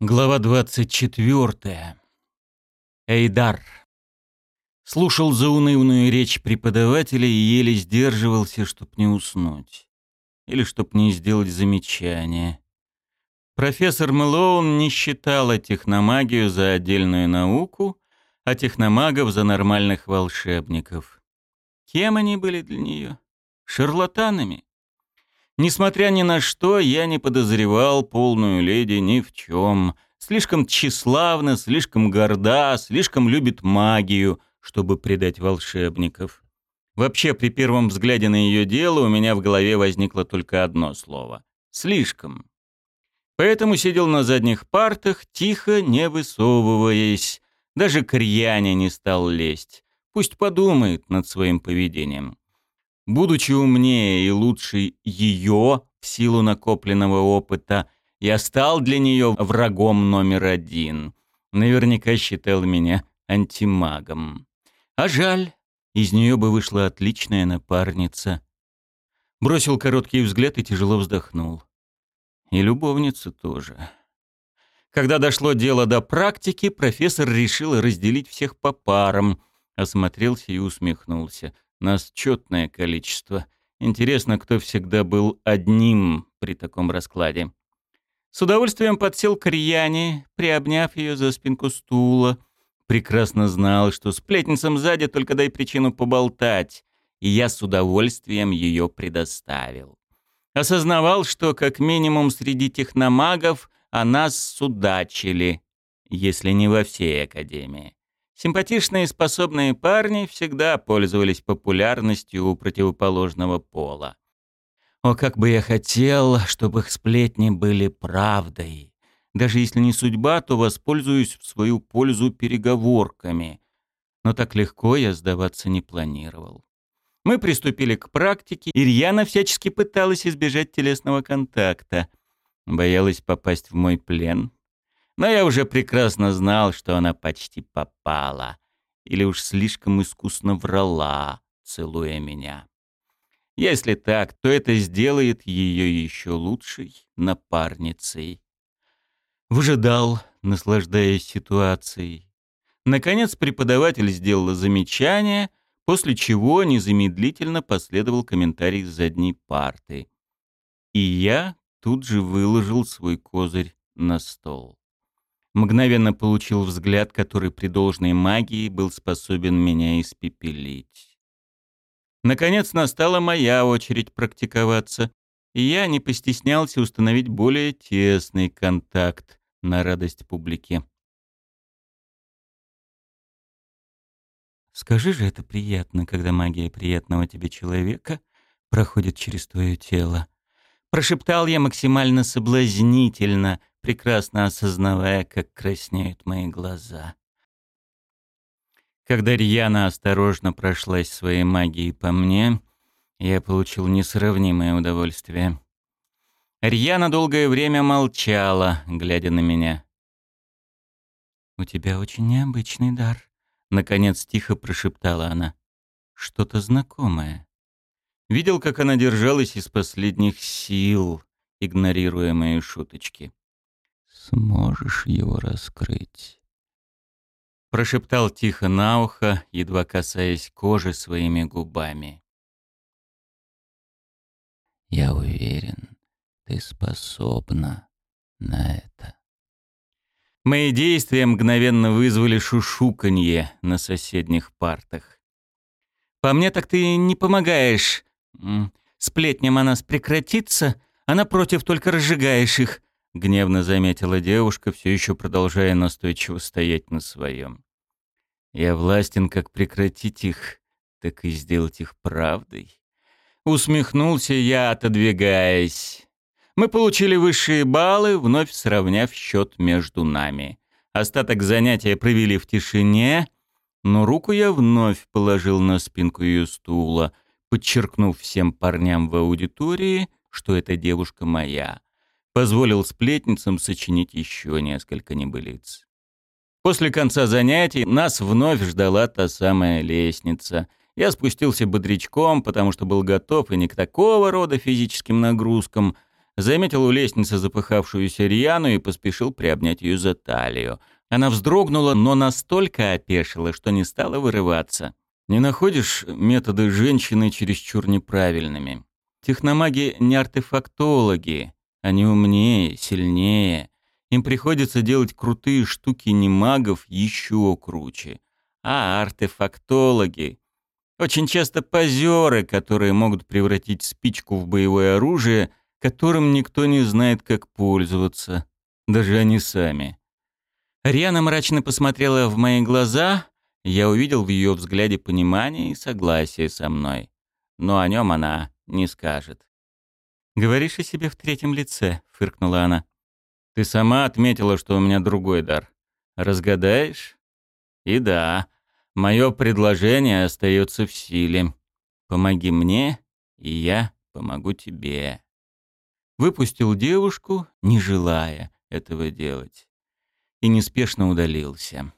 Глава 24. Эйдар. Слушал заунывную речь преподавателя и еле сдерживался, чтоб не уснуть. Или чтоб не сделать замечание. Профессор Мэлоун не считала техномагию за отдельную науку, а техномагов за нормальных волшебников. Кем они были для нее? Шарлатанами? Несмотря ни на что, я не подозревал полную леди ни в чем. Слишком тщеславна, слишком горда, слишком любит магию, чтобы предать волшебников. Вообще, при первом взгляде на ее дело у меня в голове возникло только одно слово — «слишком». Поэтому сидел на задних партах, тихо, не высовываясь. Даже к не стал лезть. Пусть подумает над своим поведением. Будучи умнее и лучше ее в силу накопленного опыта, я стал для нее врагом номер один. Наверняка считал меня антимагом. А жаль, из нее бы вышла отличная напарница. Бросил короткий взгляд и тяжело вздохнул. И любовница тоже. Когда дошло дело до практики, профессор решил разделить всех по парам, осмотрелся и усмехнулся — нас четное количество. Интересно, кто всегда был одним при таком раскладе. С удовольствием подсел к Рьяне, приобняв ее за спинку стула. Прекрасно знал, что сплетницам сзади только дай причину поболтать, и я с удовольствием ее предоставил. Осознавал, что как минимум среди техномагов о нас судачили, если не во всей Академии. Симпатичные и способные парни всегда пользовались популярностью у противоположного пола. О, как бы я хотел, чтобы их сплетни были правдой. Даже если не судьба, то воспользуюсь в свою пользу переговорками. Но так легко я сдаваться не планировал. Мы приступили к практике, и Рьяна всячески пыталась избежать телесного контакта. Боялась попасть в мой плен, но я уже прекрасно знал, что она почти попала. Или уж слишком искусно врала, целуя меня. Если так, то это сделает ее еще лучшей напарницей. Выжидал, наслаждаясь ситуацией. Наконец преподаватель сделала замечание, после чего незамедлительно последовал комментарий с задней парты. И я тут же выложил свой козырь на стол мгновенно получил взгляд, который при должной магии был способен меня испепелить. Наконец настала моя очередь практиковаться, и я не постеснялся установить более тесный контакт на радость публике. Скажи же, это приятно, когда магия приятного тебе человека проходит через твое тело. Прошептал я максимально соблазнительно, прекрасно осознавая, как краснеют мои глаза. Когда Рьяна осторожно прошлась своей магией по мне, я получил несравнимое удовольствие. Рьяна долгое время молчала, глядя на меня. «У тебя очень необычный дар», — наконец тихо прошептала она. «Что-то знакомое». Видел, как она держалась из последних сил, игнорируя мои шуточки сможешь его раскрыть?» Прошептал тихо на ухо, едва касаясь кожи своими губами. «Я уверен, ты способна на это». Мои действия мгновенно вызвали шушуканье на соседних партах. «По мне так ты не помогаешь. Сплетням о нас прекратится, а напротив только разжигаешь их. — гневно заметила девушка, все еще продолжая настойчиво стоять на своем. «Я властен как прекратить их, так и сделать их правдой». Усмехнулся я, отодвигаясь. Мы получили высшие баллы, вновь сравняв счет между нами. Остаток занятия провели в тишине, но руку я вновь положил на спинку ее стула, подчеркнув всем парням в аудитории, что эта девушка моя позволил сплетницам сочинить еще несколько небылиц. После конца занятий нас вновь ждала та самая лестница. Я спустился бодрячком, потому что был готов и не к такого рода физическим нагрузкам, Заметил у лестницы запыхавшуюся Рьяну и поспешил приобнять ее за талию. Она вздрогнула, но настолько опешила, что не стала вырываться. Не находишь методы женщины чересчур неправильными? Техномаги не артефактологи. Они умнее, сильнее. Им приходится делать крутые штуки не магов еще круче. А артефактологи очень часто позеры, которые могут превратить спичку в боевое оружие, которым никто не знает, как пользоваться. Даже они сами. Риана мрачно посмотрела в мои глаза. Я увидел в ее взгляде понимание и согласие со мной. Но о нем она не скажет. «Говоришь о себе в третьем лице», — фыркнула она. «Ты сама отметила, что у меня другой дар. Разгадаешь?» «И да, мое предложение остается в силе. Помоги мне, и я помогу тебе». Выпустил девушку, не желая этого делать, и неспешно удалился.